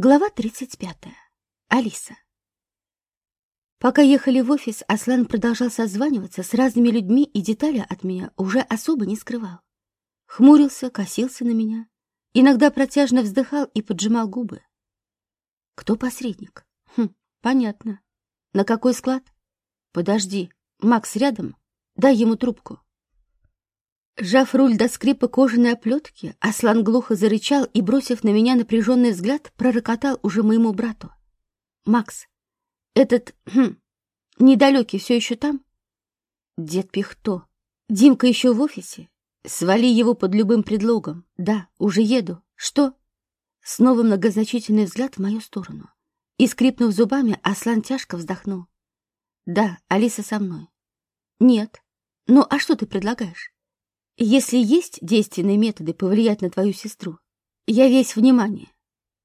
Глава 35. Алиса. Пока ехали в офис, Аслан продолжал созваниваться с разными людьми и детали от меня уже особо не скрывал. Хмурился, косился на меня, иногда протяжно вздыхал и поджимал губы. Кто посредник? Хм, понятно. На какой склад? Подожди, Макс рядом? Дай ему трубку. Сжав руль до скрипа кожаной оплетки, Аслан глухо зарычал и, бросив на меня напряженный взгляд, пророкотал уже моему брату. «Макс, этот, хм, недалекий все еще там?» «Дед Пихто. Димка еще в офисе? Свали его под любым предлогом. Да, уже еду. Что?» Снова многозначительный взгляд в мою сторону. И, скрипнув зубами, Аслан тяжко вздохнул. «Да, Алиса со мной». «Нет. Ну, а что ты предлагаешь?» Если есть действенные методы повлиять на твою сестру, я весь внимание.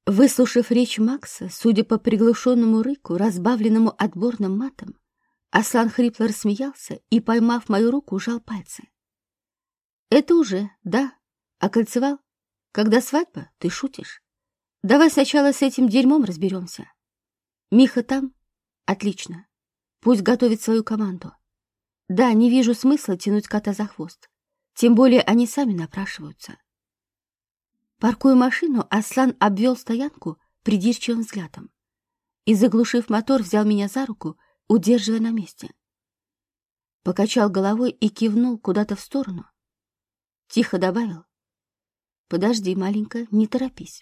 Выслушав речь Макса, судя по приглушенному рыку, разбавленному отборным матом, Аслан хрипло рассмеялся и, поймав мою руку, ужал пальцы. «Это уже, да. Окольцевал? Когда свадьба, ты шутишь. Давай сначала с этим дерьмом разберемся. Миха там? Отлично. Пусть готовит свою команду. Да, не вижу смысла тянуть кота за хвост. Тем более они сами напрашиваются. Паркуя машину, Аслан обвел стоянку придирчивым взглядом и, заглушив мотор, взял меня за руку, удерживая на месте. Покачал головой и кивнул куда-то в сторону. Тихо добавил. «Подожди, маленькая, не торопись».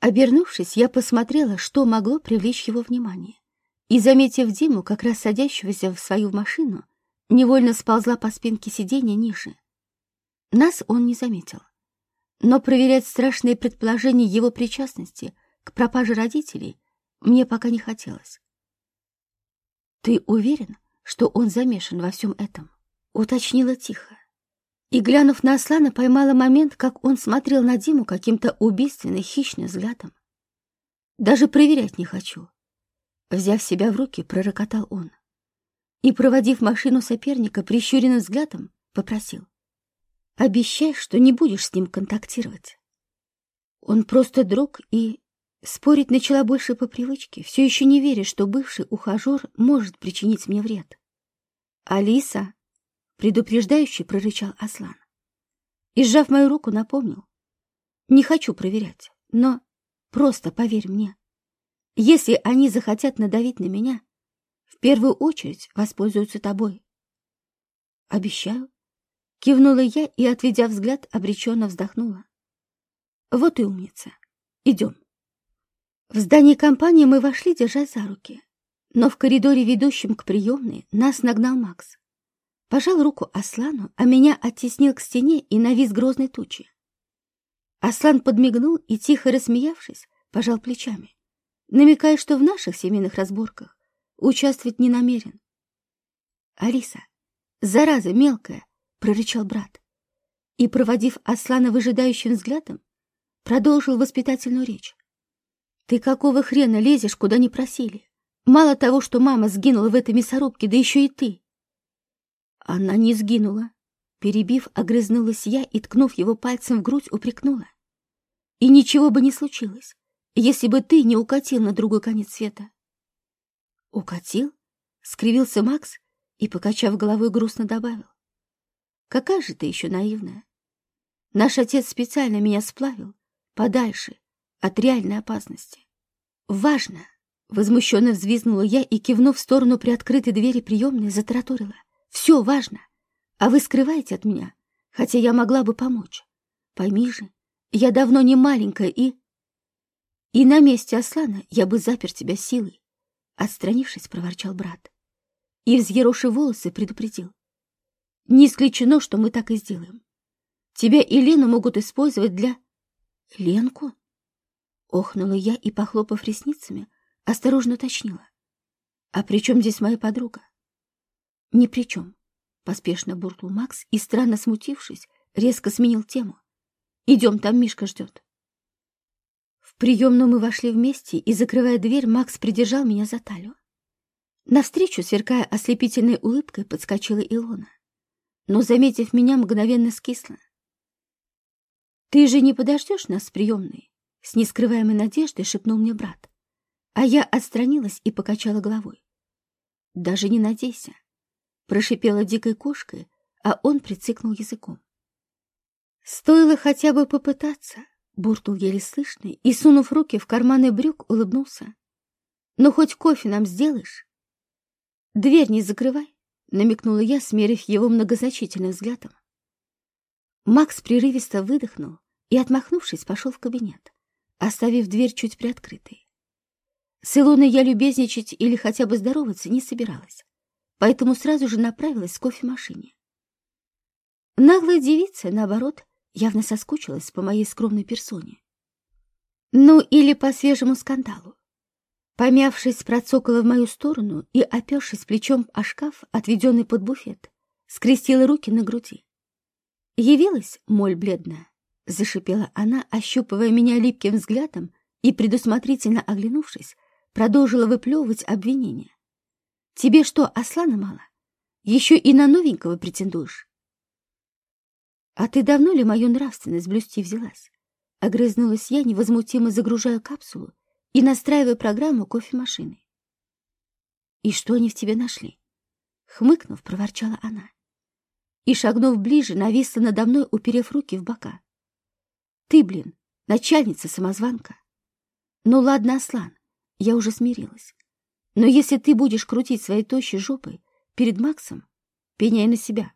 Обернувшись, я посмотрела, что могло привлечь его внимание, и, заметив Диму, как раз садящегося в свою машину, невольно сползла по спинке сиденья ниже. Нас он не заметил. Но проверять страшные предположения его причастности к пропаже родителей мне пока не хотелось. «Ты уверен, что он замешан во всем этом?» — уточнила тихо. И, глянув на Аслана, поймала момент, как он смотрел на Диму каким-то убийственным, хищным взглядом. «Даже проверять не хочу». Взяв себя в руки, пророкотал он и, проводив машину соперника прищуренным взглядом, попросил. «Обещай, что не будешь с ним контактировать». Он просто друг и... Спорить начала больше по привычке, все еще не веря, что бывший ухажер может причинить мне вред. «Алиса!» — предупреждающий прорычал Аслан. И, сжав мою руку, напомнил. «Не хочу проверять, но просто поверь мне. Если они захотят надавить на меня, первую очередь воспользуются тобой. Обещаю. Кивнула я и, отведя взгляд, обреченно вздохнула. Вот и умница. Идем. В здание компании мы вошли, держась за руки. Но в коридоре, ведущем к приемной, нас нагнал Макс. Пожал руку Аслану, а меня оттеснил к стене и навис грозной тучи. Аслан подмигнул и, тихо рассмеявшись, пожал плечами, намекая, что в наших семейных разборках участвовать не намерен. «Алиса, зараза мелкая!» — прорычал брат. И, проводив Аслана выжидающим взглядом, продолжил воспитательную речь. «Ты какого хрена лезешь, куда не просили? Мало того, что мама сгинула в этой мясорубке, да еще и ты!» Она не сгинула. Перебив, огрызнулась я и, ткнув его пальцем в грудь, упрекнула. «И ничего бы не случилось, если бы ты не укатил на другой конец света. «Укатил?» — скривился Макс и, покачав головой, грустно добавил. «Какая же ты еще наивная! Наш отец специально меня сплавил подальше от реальной опасности. Важно!» — возмущенно взвизгнула я и, кивнув в сторону приоткрытой двери приемной, затараторила. «Все важно! А вы скрываете от меня, хотя я могла бы помочь. Пойми же, я давно не маленькая и...» И на месте Аслана я бы запер тебя силой. Отстранившись, проворчал брат. И, взъерошив волосы, предупредил. Не исключено, что мы так и сделаем. Тебя и Лену могут использовать для... Ленку? Охнула я и, похлопав ресницами, осторожно уточнила. А при чем здесь моя подруга? Ни при чем. Поспешно буркнул Макс и, странно смутившись, резко сменил тему. Идем, там Мишка ждет приемную мы вошли вместе, и, закрывая дверь, Макс придержал меня за талию. Навстречу, сверкая ослепительной улыбкой, подскочила Илона. Но, заметив меня, мгновенно скисла. «Ты же не подождешь нас в приемной? С нескрываемой надеждой шепнул мне брат. А я отстранилась и покачала головой. «Даже не надейся!» Прошипела дикой кошкой, а он прицикнул языком. «Стоило хотя бы попытаться!» Буркнул еле слышный и, сунув руки в карманы брюк, улыбнулся. «Ну, хоть кофе нам сделаешь?» «Дверь не закрывай!» намекнула я, смерив его многозначительным взглядом. Макс прерывисто выдохнул и, отмахнувшись, пошел в кабинет, оставив дверь чуть приоткрытой. С Илоной я любезничать или хотя бы здороваться не собиралась, поэтому сразу же направилась к кофемашине. Наглая девица, наоборот, явно соскучилась по моей скромной персоне. Ну, или по свежему скандалу. Помявшись, процокала в мою сторону и, опершись плечом о шкаф, отведенный под буфет, скрестила руки на груди. «Явилась, моль бледная?» — зашипела она, ощупывая меня липким взглядом и, предусмотрительно оглянувшись, продолжила выплевывать обвинения. «Тебе что, Аслана мало? Еще и на новенького претендуешь?» «А ты давно ли мою нравственность блюсти взялась?» Огрызнулась я, невозмутимо загружая капсулу и настраивая программу кофемашины. «И что они в тебе нашли?» Хмыкнув, проворчала она. И, шагнув ближе, нависла надо мной, уперев руки в бока. «Ты, блин, начальница-самозванка!» «Ну ладно, Аслан, я уже смирилась. Но если ты будешь крутить своей тощей жопой перед Максом, пеняй на себя.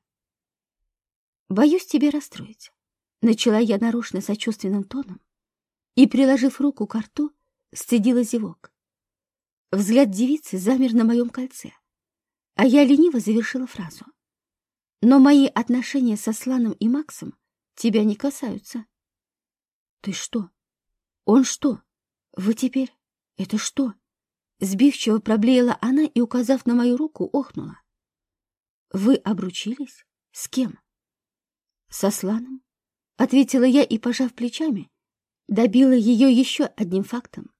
Боюсь тебе расстроить. Начала я нарочно сочувственным тоном и, приложив руку к рту, сцедила зевок. Взгляд девицы замер на моем кольце, а я лениво завершила фразу. Но мои отношения со Сланом и Максом тебя не касаются. Ты что? Он что? Вы теперь? Это что? Сбивчиво проблеяла она и, указав на мою руку, охнула. Вы обручились? С кем? Со Сланом? Ответила я и, пожав плечами, добила ее еще одним фактом.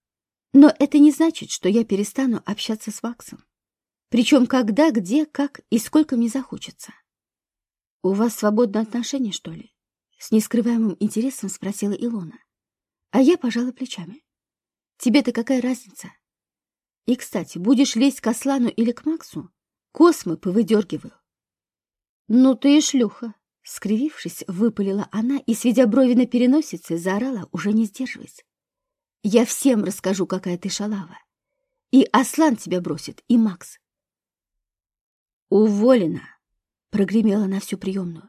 Но это не значит, что я перестану общаться с Максом. Причем когда, где, как и сколько мне захочется. «У вас свободное отношение, что ли?» С нескрываемым интересом спросила Илона. А я пожала плечами. «Тебе-то какая разница? И, кстати, будешь лезть к Аслану или к Максу, космы повыдергиваю». «Ну ты и шлюха!» Скривившись, выпалила она и, сведя брови на переносице, заорала, уже не сдерживаясь. Я всем расскажу, какая ты шалава. И Аслан тебя бросит, и Макс. Уволена, прогремела на всю приемную.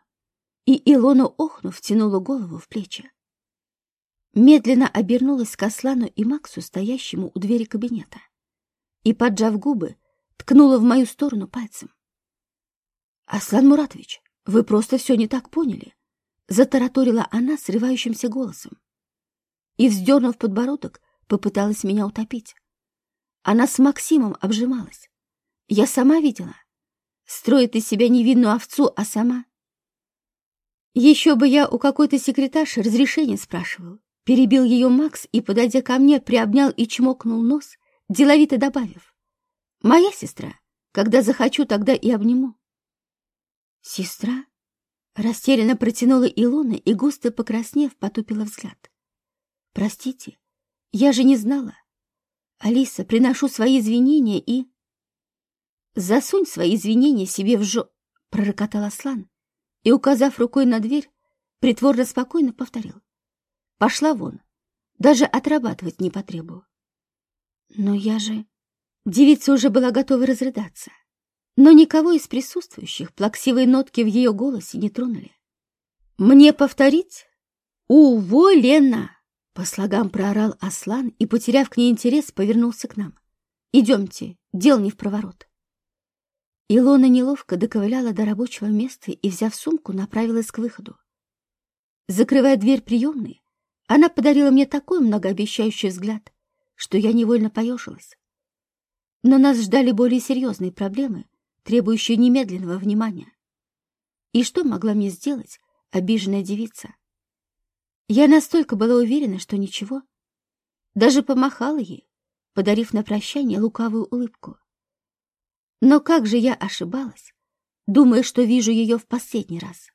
И Илона, охнув, тянула голову в плечи. Медленно обернулась к Аслану и Максу, стоящему у двери кабинета. И, поджав губы, ткнула в мою сторону пальцем. «Аслан Муратович, вы просто все не так поняли», — затараторила она срывающимся голосом и, вздернув подбородок, попыталась меня утопить. Она с Максимом обжималась. Я сама видела. Строит из себя невинную овцу, а сама... Еще бы я у какой-то секретарши разрешение спрашивал. Перебил ее Макс и, подойдя ко мне, приобнял и чмокнул нос, деловито добавив. «Моя сестра. Когда захочу, тогда и обниму». «Сестра?» Растерянно протянула Илона и, густо покраснев, потупила взгляд. Простите, я же не знала. Алиса, приношу свои извинения и... Засунь свои извинения себе в жо... Пророкотал Аслан и, указав рукой на дверь, притворно спокойно повторил. Пошла вон, даже отрабатывать не потребую. Но я же... Девица уже была готова разрыдаться. Но никого из присутствующих плаксивые нотки в ее голосе не тронули. «Мне повторить? Уволена!» По слогам проорал Аслан и, потеряв к ней интерес, повернулся к нам. «Идемте, дел не в проворот». Илона неловко доковыляла до рабочего места и, взяв сумку, направилась к выходу. Закрывая дверь приемной, она подарила мне такой многообещающий взгляд, что я невольно поежилась. Но нас ждали более серьезные проблемы, требующие немедленного внимания. И что могла мне сделать обиженная девица? Я настолько была уверена, что ничего. Даже помахала ей, подарив на прощание лукавую улыбку. Но как же я ошибалась, думая, что вижу ее в последний раз.